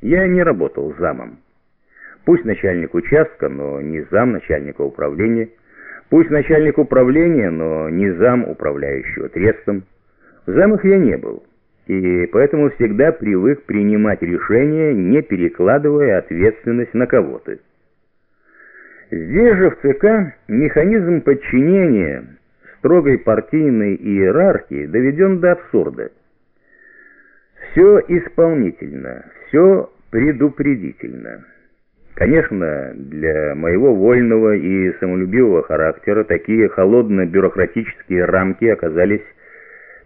Я не работал замом. Пусть начальник участка, но не зам начальника управления. Пусть начальник управления, но не зам управляющего трестом. В замах я не был, и поэтому всегда привык принимать решения, не перекладывая ответственность на кого-то. Здесь же в ЦК механизм подчинения строгой партийной иерархии доведен до абсурда. Все исполнительно, все предупредительно. Конечно, для моего вольного и самолюбивого характера такие холодно-бюрократические рамки оказались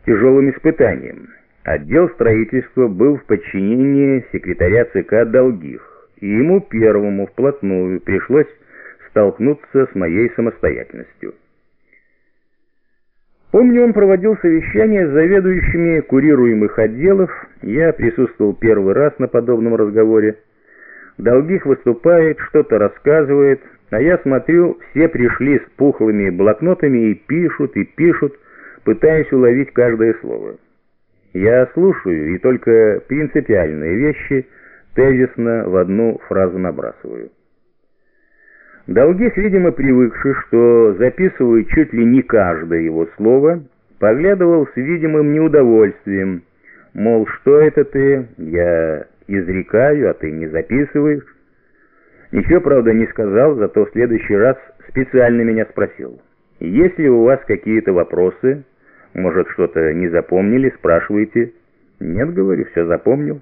тяжелым испытанием. Отдел строительства был в подчинении секретаря ЦК Долгих, и ему первому вплотную пришлось столкнуться с моей самостоятельностью. Помню, он проводил совещание с заведующими курируемых отделов. Я присутствовал первый раз на подобном разговоре. Долгих выступает, что-то рассказывает, а я смотрю, все пришли с пухлыми блокнотами и пишут, и пишут, пытаясь уловить каждое слово. Я слушаю и только принципиальные вещи тезисно в одну фразу набрасываю. Долгих, видимо, привыкший, что записываю чуть ли не каждое его слово, поглядывал с видимым неудовольствием, мол, что это ты, я изрекаю, а ты не записываешь. Ничего, правда, не сказал, зато в следующий раз специально меня спросил. Если у вас какие-то вопросы, может, что-то не запомнили, спрашивайте. Нет, говорю, все запомнил.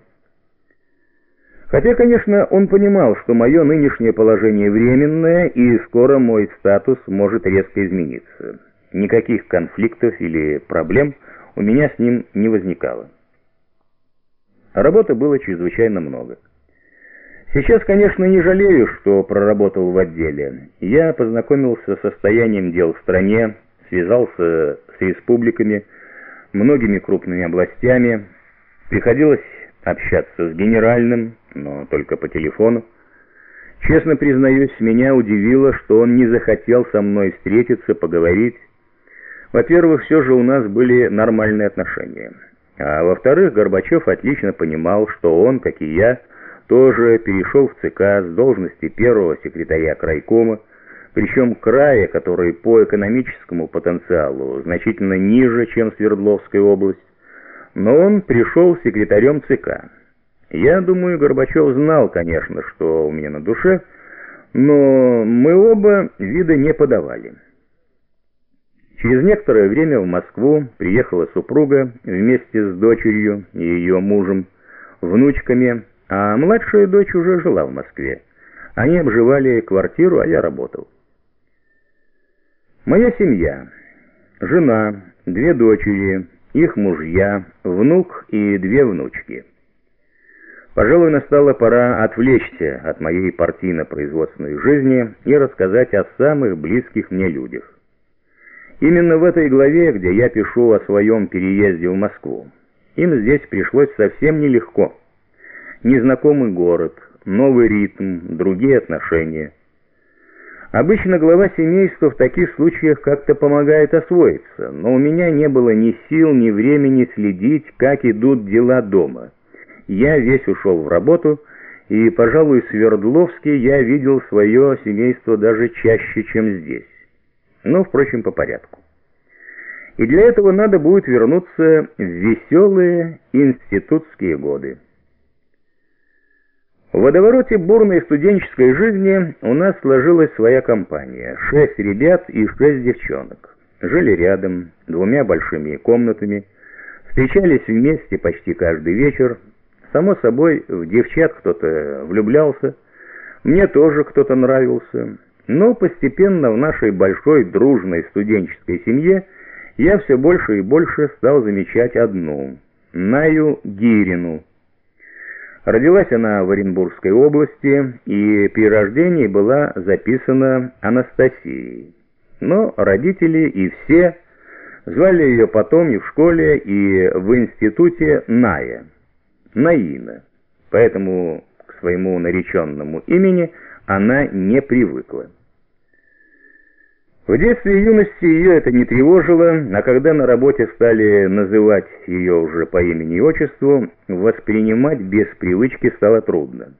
Хотя, конечно, он понимал, что мое нынешнее положение временное, и скоро мой статус может резко измениться. Никаких конфликтов или проблем у меня с ним не возникало. Работы было чрезвычайно много. Сейчас, конечно, не жалею, что проработал в отделе. Я познакомился с состоянием дел в стране, связался с республиками, многими крупными областями. Приходилось общаться с генеральным, но только по телефону. Честно признаюсь, меня удивило, что он не захотел со мной встретиться, поговорить. Во-первых, все же у нас были нормальные отношения. А во-вторых, Горбачев отлично понимал, что он, как и я, тоже перешел в ЦК с должности первого секретаря крайкома, причем края, который по экономическому потенциалу значительно ниже, чем Свердловская область, но он пришел секретарем ЦК. Я думаю, Горбачев знал, конечно, что у меня на душе, но мы оба вида не подавали. Через некоторое время в Москву приехала супруга вместе с дочерью и ее мужем, внучками, а младшая дочь уже жила в Москве. Они обживали квартиру, а я работал. Моя семья, жена, две дочери, их мужья, внук и две внучки. Пожалуй, настала пора отвлечься от моей партийно-производственной жизни и рассказать о самых близких мне людях. Именно в этой главе, где я пишу о своем переезде в Москву, им здесь пришлось совсем нелегко. Незнакомый город, новый ритм, другие отношения – Обычно глава семейства в таких случаях как-то помогает освоиться, но у меня не было ни сил, ни времени следить, как идут дела дома. Я весь ушел в работу, и, пожалуй, в Свердловске я видел свое семейство даже чаще, чем здесь. Но, впрочем, по порядку. И для этого надо будет вернуться в веселые институтские годы. В водовороте бурной студенческой жизни у нас сложилась своя компания. Шесть ребят и шесть девчонок. Жили рядом, двумя большими комнатами. Встречались вместе почти каждый вечер. Само собой, в девчат кто-то влюблялся. Мне тоже кто-то нравился. Но постепенно в нашей большой дружной студенческой семье я все больше и больше стал замечать одну – Наю Гирину – Родилась она в Оренбургской области и при рождении была записана Анастасией. Но родители и все звали ее потом и в школе, и в институте Ная, Наина. Поэтому к своему нареченному имени она не привыкла. В детстве и юности ее это не тревожило, а когда на работе стали называть ее уже по имени и отчеству, воспринимать без привычки стало трудно.